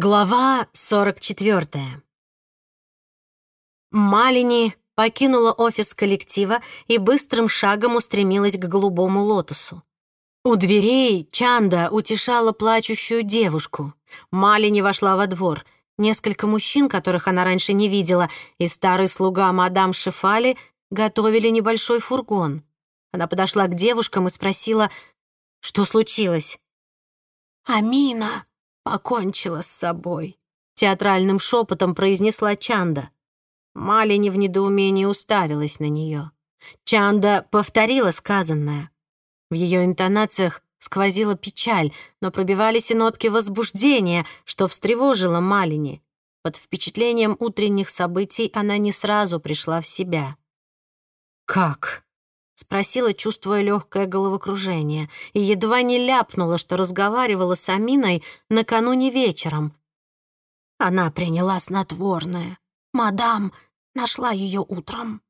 Глава 44. Малини покинула офис коллектива и быстрым шагом устремилась к голубому лотосу. У дверей Чанда утешала плачущую девушку. Малини вошла во двор. Несколько мужчин, которых она раньше не видела, и старый слуга мадам Шефали готовили небольшой фургон. Она подошла к девушкам и спросила, что случилось. «Амина», покончила с собой», — театральным шепотом произнесла Чанда. Малини в недоумении уставилась на нее. Чанда повторила сказанное. В ее интонациях сквозила печаль, но пробивались и нотки возбуждения, что встревожило Малини. Под впечатлением утренних событий она не сразу пришла в себя. «Как?» Спросила, чувствуя легкое головокружение, и едва не ляпнула, что разговаривала с Аминой накануне вечером. Она приняла снотворное. Мадам нашла ее утром.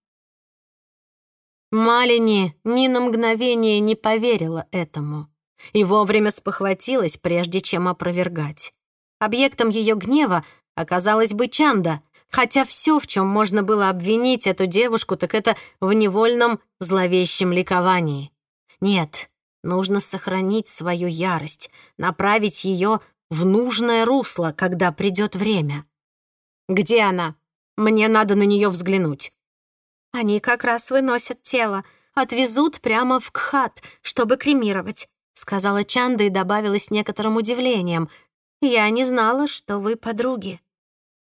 Малини ни на мгновение не поверила этому и вовремя спохватилась, прежде чем опровергать. Объектом ее гнева оказалась бы Чанда, Хотя все, в чем можно было обвинить эту девушку, так это в невольном зловещем ликовании. Нет, нужно сохранить свою ярость, направить ее в нужное русло, когда придет время. Где она? Мне надо на нее взглянуть. Они как раз выносят тело, отвезут прямо в Кхат, чтобы кремировать, сказала Чанда и добавила с некоторым удивлением. Я не знала, что вы подруги.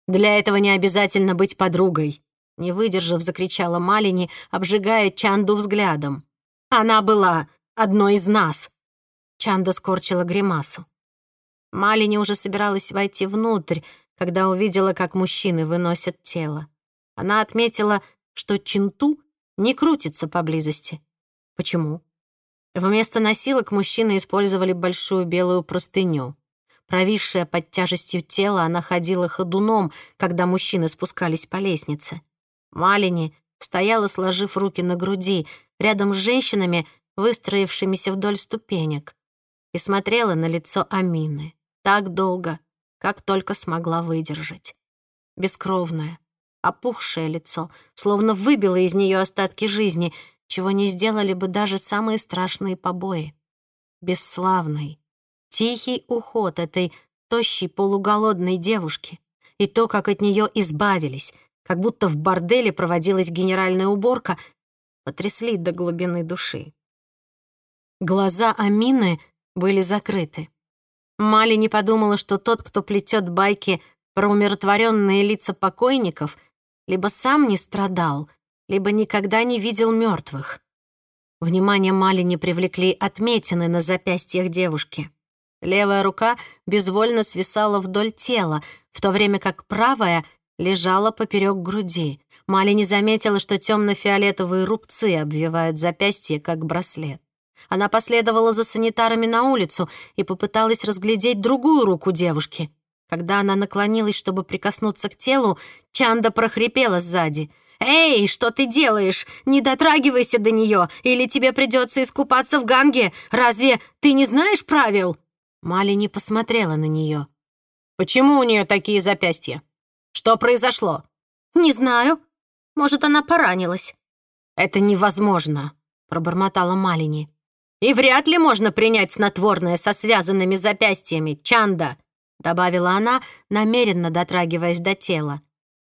Для этого не обязательно быть подругой. Не выдержав, закричала Малини, обжигая Чанду взглядом. Она была одной из нас. Чанда скорчила гримасу. Малини уже собиралась войти внутрь, когда увидела, как мужчины выносят тело. Она отметила, что Чинту не крутится поблизости. Почему? Вместо носилок мужчины использовали большую белую простыню. Провисшая под тяжестью тела, она ходила ходуном, когда мужчины спускались по лестнице. Малини стояла, сложив руки на груди, рядом с женщинами, выстроившимися вдоль ступенек, и смотрела на лицо Амины так долго, как только смогла выдержать. Бескровное, опухшее лицо, словно выбило из нее остатки жизни, чего не сделали бы даже самые страшные побои. Бесславный, Тихий уход этой тощей полуголодной девушки и то, как от нее избавились, как будто в борделе проводилась генеральная уборка, потрясли до глубины души. Глаза Амины были закрыты. Мали не подумала, что тот, кто плетет байки про умиротворенные лица покойников, либо сам не страдал, либо никогда не видел мертвых. Внимание Мали не привлекли отметины на запястьях девушки. Левая рука безвольно свисала вдоль тела, в то время как правая лежала поперек груди. Мали не заметила, что темно-фиолетовые рубцы обвивают запястье, как браслет. Она последовала за санитарами на улицу и попыталась разглядеть другую руку девушки. Когда она наклонилась, чтобы прикоснуться к телу, Чанда прохрипела сзади. «Эй, что ты делаешь? Не дотрагивайся до нее, или тебе придется искупаться в Ганге. Разве ты не знаешь правил?» Мали не посмотрела на нее. «Почему у нее такие запястья? Что произошло?» «Не знаю. Может, она поранилась». «Это невозможно», — пробормотала Малини. «И вряд ли можно принять снотворное со связанными запястьями, Чанда», — добавила она, намеренно дотрагиваясь до тела.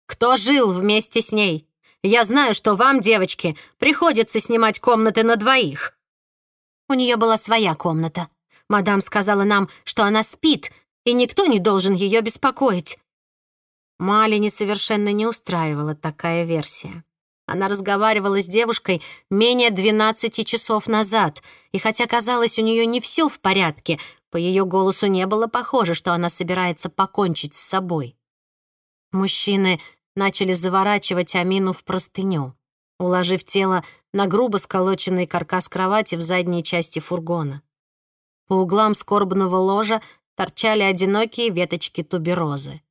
«Кто жил вместе с ней? Я знаю, что вам, девочки, приходится снимать комнаты на двоих». У нее была своя комната, Мадам сказала нам, что она спит, и никто не должен ее беспокоить». Малини совершенно не устраивала такая версия. Она разговаривала с девушкой менее 12 часов назад, и хотя казалось, у нее не все в порядке, по ее голосу не было похоже, что она собирается покончить с собой. Мужчины начали заворачивать Амину в простыню, уложив тело на грубо сколоченный каркас кровати в задней части фургона. По углам скорбного ложа торчали одинокие веточки туберозы.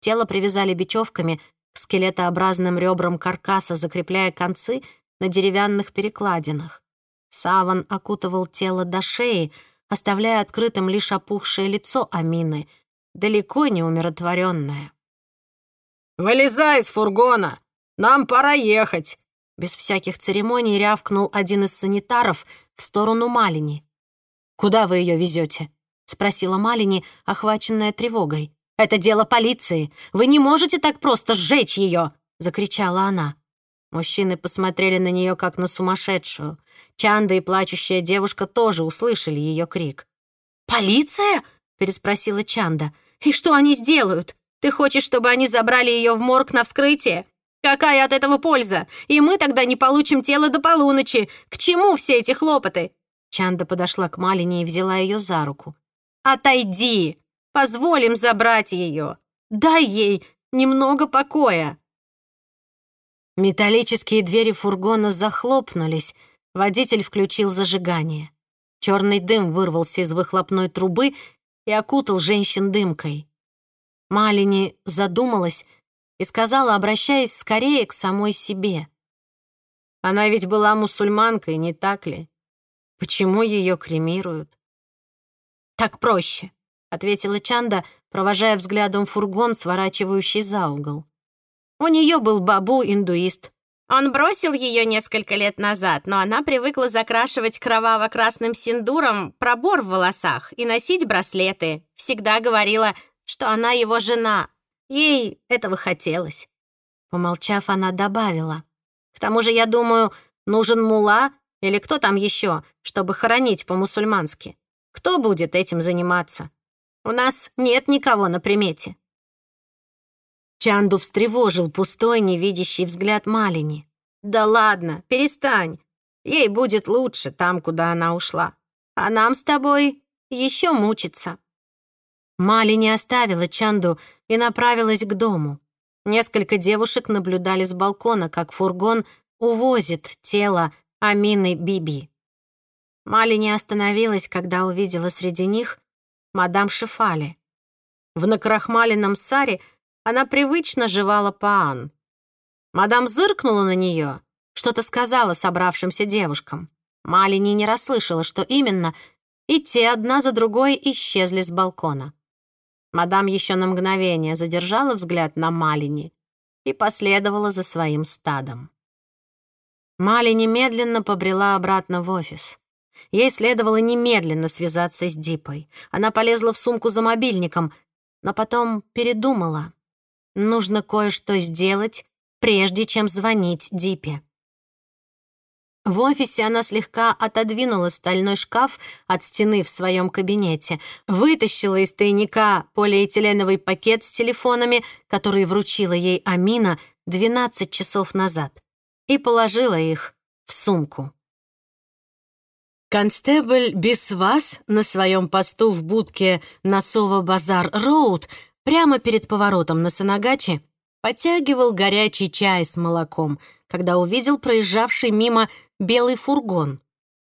Тело привязали бечевками к скелетообразным ребрам каркаса, закрепляя концы на деревянных перекладинах. Саван окутывал тело до шеи, оставляя открытым лишь опухшее лицо Амины, далеко не умиротворенная. «Вылезай из фургона! Нам пора ехать!» Без всяких церемоний рявкнул один из санитаров в сторону Малини. «Куда вы ее везете?» — спросила Малини, охваченная тревогой. «Это дело полиции. Вы не можете так просто сжечь ее!» — закричала она. Мужчины посмотрели на нее как на сумасшедшую. Чанда и плачущая девушка тоже услышали ее крик. «Полиция?» — переспросила Чанда. «И что они сделают? Ты хочешь, чтобы они забрали ее в морг на вскрытие? Какая от этого польза? И мы тогда не получим тело до полуночи. К чему все эти хлопоты?» Чанда подошла к Малине и взяла ее за руку. «Отойди! Позволим забрать ее! Дай ей немного покоя!» Металлические двери фургона захлопнулись. Водитель включил зажигание. Черный дым вырвался из выхлопной трубы и окутал женщин дымкой. Малини задумалась и сказала, обращаясь скорее к самой себе. Она ведь была мусульманкой, не так ли? Почему ее кремируют? «Так проще», — ответила Чанда, провожая взглядом фургон, сворачивающий за угол. У нее был бабу-индуист. Он бросил ее несколько лет назад, но она привыкла закрашивать кроваво-красным синдуром пробор в волосах и носить браслеты. Всегда говорила, что она его жена. Ей этого хотелось. Помолчав, она добавила. К тому же, я думаю, нужен мула или кто там еще, чтобы хоронить по-мусульмански. Кто будет этим заниматься? У нас нет никого на примете. Чанду встревожил пустой, невидящий взгляд Малини. «Да ладно, перестань. Ей будет лучше там, куда она ушла. А нам с тобой еще мучиться». Малини оставила Чанду и направилась к дому. Несколько девушек наблюдали с балкона, как фургон увозит тело Амины Биби. Малини остановилась, когда увидела среди них мадам Шифали. В накрахмаленном саре — она привычно жевала паан. Мадам зыркнула на нее, что-то сказала собравшимся девушкам. Малини не расслышала, что именно, и те одна за другой исчезли с балкона. Мадам еще на мгновение задержала взгляд на Малини и последовала за своим стадом. Мали медленно побрела обратно в офис. Ей следовало немедленно связаться с Дипой. Она полезла в сумку за мобильником, но потом передумала Нужно кое-что сделать, прежде чем звонить Дипе. В офисе она слегка отодвинула стальной шкаф от стены в своем кабинете, вытащила из тайника полиэтиленовый пакет с телефонами, который вручила ей Амина 12 часов назад, и положила их в сумку. Констебль Бисвас на своем посту в будке на Сова-Базар-Роуд Прямо перед поворотом на Санагачи потягивал горячий чай с молоком, когда увидел проезжавший мимо белый фургон.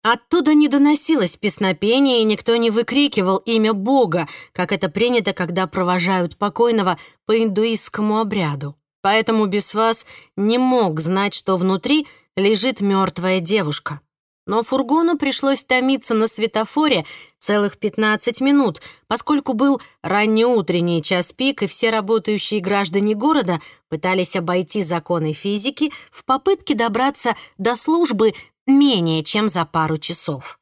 Оттуда не доносилось песнопение, и никто не выкрикивал имя Бога, как это принято, когда провожают покойного по индуистскому обряду. Поэтому Бесвас не мог знать, что внутри лежит мертвая девушка. Но фургону пришлось томиться на светофоре целых 15 минут, поскольку был раннеутренний час пик, и все работающие граждане города пытались обойти законы физики в попытке добраться до службы менее чем за пару часов.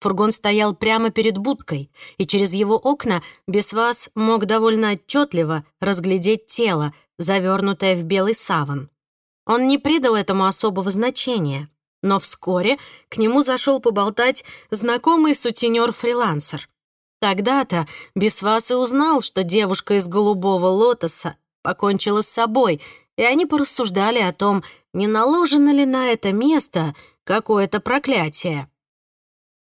Фургон стоял прямо перед будкой, и через его окна Бесвас мог довольно отчетливо разглядеть тело, завернутое в белый саван. Он не придал этому особого значения. Но вскоре к нему зашел поболтать знакомый сутенер-фрилансер. Тогда-то Бесвас и узнал, что девушка из голубого лотоса покончила с собой, и они порассуждали о том, не наложено ли на это место какое-то проклятие.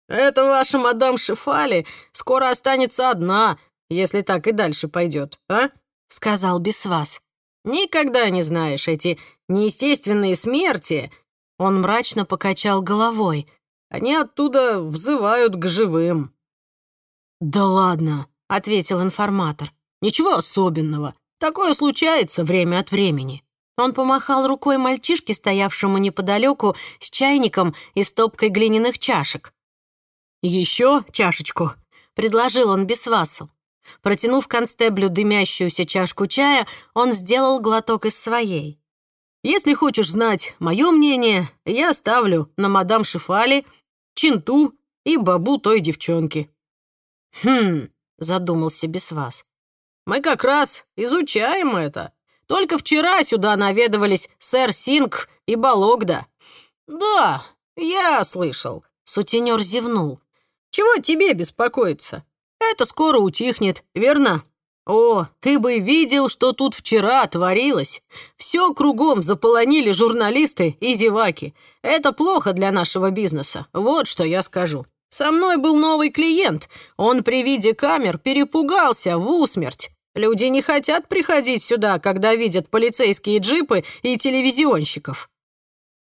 «Это ваша мадам Шифали скоро останется одна, если так и дальше пойдет, а?» — сказал Бесвас. «Никогда не знаешь, эти неестественные смерти он мрачно покачал головой. Они оттуда взывают к живым. «Да ладно», — ответил информатор. «Ничего особенного. Такое случается время от времени». Он помахал рукой мальчишке, стоявшему неподалеку, с чайником и стопкой глиняных чашек. «Еще чашечку», — предложил он Бесвасу. Протянув констеблю дымящуюся чашку чая, он сделал глоток из своей. «Если хочешь знать мое мнение, я ставлю на мадам Шифали, Чинту и бабу той девчонки». «Хм», — задумался Бесвас. «Мы как раз изучаем это. Только вчера сюда наведывались сэр Синг и Балогда». «Да, я слышал», — сутенер зевнул. «Чего тебе беспокоиться? Это скоро утихнет, верно? О, ты бы видел, что тут вчера творилось. Все кругом заполонили журналисты и зеваки. Это плохо для нашего бизнеса, вот что я скажу. Со мной был новый клиент. Он при виде камер перепугался в усмерть. Люди не хотят приходить сюда, когда видят полицейские джипы и телевизионщиков.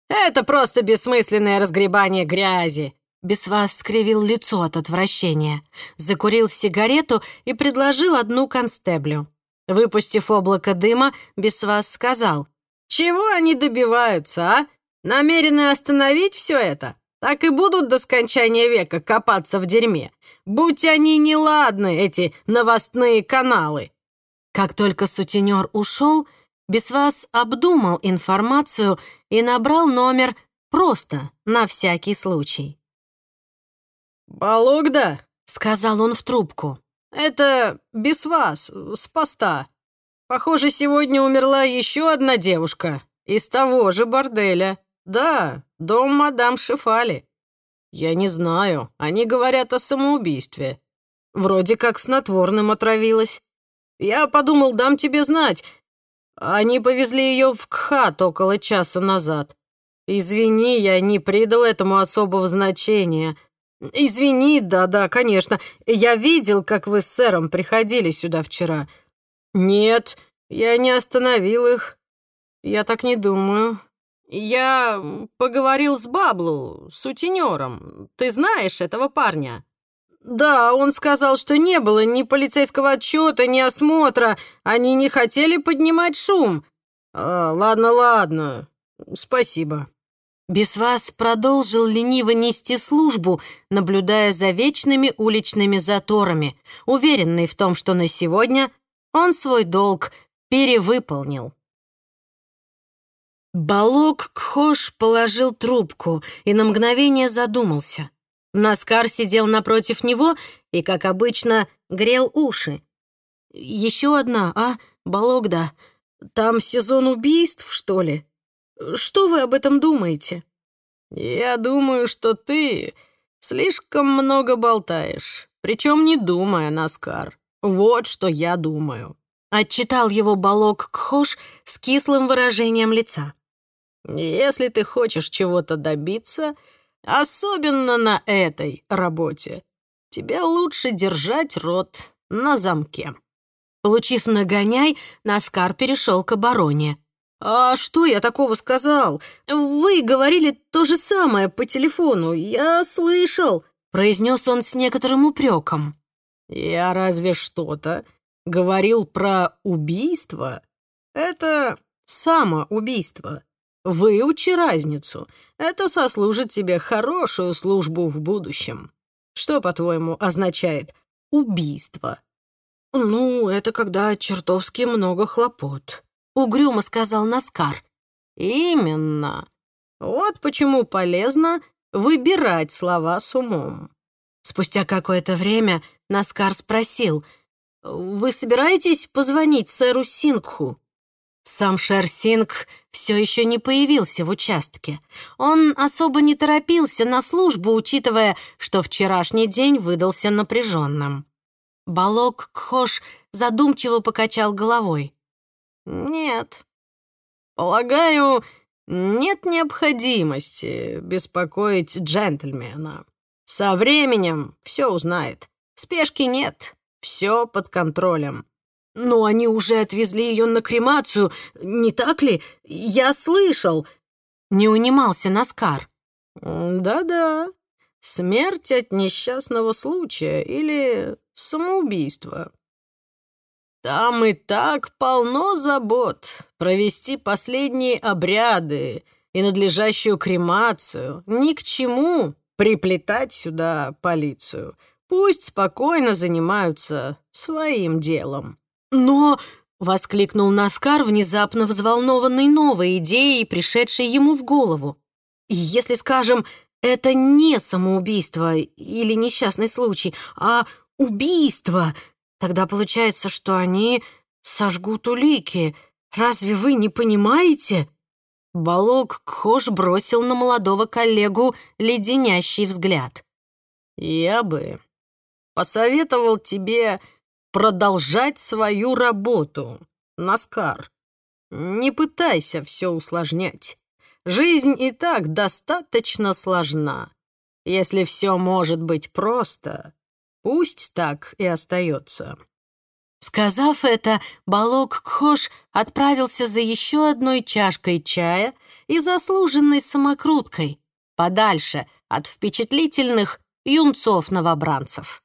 Это просто бессмысленное разгребание грязи. Бесвас скривил лицо от отвращения, закурил сигарету и предложил одну констеблю. Выпустив облако дыма, Бесвас сказал, «Чего они добиваются, а? Намерены остановить все это? Так и будут до скончания века копаться в дерьме. Будь они неладны, эти новостные каналы». Как только сутенер ушел, Бесвас обдумал информацию и набрал номер просто на всякий случай. «Балогда», — сказал он в трубку. «Это без вас, с поста. Похоже, сегодня умерла еще одна девушка из того же борделя. Да, дом мадам Шифали. Я не знаю, они говорят о самоубийстве. Вроде как снотворным отравилась. Я подумал, дам тебе знать. Они повезли ее в Кхат около часа назад. Извини, я не придал этому особого значения». «Извини, да-да, конечно. Я видел, как вы с сэром приходили сюда вчера». «Нет, я не остановил их. Я так не думаю. Я поговорил с Баблу, сутенером. Ты знаешь этого парня?» «Да, он сказал, что не было ни полицейского отчета, ни осмотра. Они не хотели поднимать шум. А, ладно, ладно. Спасибо». Без вас продолжил лениво нести службу, наблюдая за вечными уличными заторами, уверенный в том, что на сегодня он свой долг перевыполнил. Балок Кхош положил трубку и на мгновение задумался. Наскар сидел напротив него и, как обычно, грел уши. «Еще одна, а, Балогда? Там сезон убийств, что ли?» Что вы об этом думаете?» «Я думаю, что ты слишком много болтаешь, причем не думая, Наскар. Вот что я думаю». Отчитал его Балок Кхош с кислым выражением лица. «Если ты хочешь чего-то добиться, особенно на этой работе, тебе лучше держать рот на замке». Получив нагоняй, Наскар перешел к обороне. «А что я такого сказал? Вы говорили то же самое по телефону, я слышал», — произнес он с некоторым упреком. «Я разве что-то говорил про убийство? Это самоубийство. Выучи разницу. Это сослужит тебе хорошую службу в будущем. Что, по-твоему, означает убийство?» «Ну, это когда чертовски много хлопот», — угрюмо сказал Наскар. «Именно. Вот почему полезно выбирать слова с умом». Спустя какое-то время Наскар спросил, «Вы собираетесь позвонить сэру Сингху?» Сам Шер Синг все еще не появился в участке. Он особо не торопился на службу, учитывая, что вчерашний день выдался напряженным. Балок Кхош задумчиво покачал головой. «Нет. Полагаю, нет необходимости беспокоить джентльмена. Со временем все узнает. Спешки нет, все под контролем». «Но они уже отвезли ее на кремацию, не так ли? Я слышал!» Не унимался Наскар. «Да-да, смерть от несчастного случая или самоубийство. Там и так полно забот. Провести последние обряды и надлежащую кремацию. Ни к чему приплетать сюда полицию. Пусть спокойно занимаются своим делом». «Но...» — воскликнул Наскар, внезапно взволнованный новой идеей, пришедшей ему в голову. «Если, скажем, это не самоубийство или несчастный случай, а убийство, тогда получается, что они сожгут улики. Разве вы не понимаете?» Балок Кхош бросил на молодого коллегу леденящий взгляд. «Я бы посоветовал тебе продолжать свою работу, Наскар. Не пытайся все усложнять. Жизнь и так достаточно сложна. Если все может быть просто, пусть так и остается». Сказав это, Балок Кхош отправился за еще одной чашкой чая и заслуженной самокруткой, подальше от впечатлительных юнцов-новобранцев.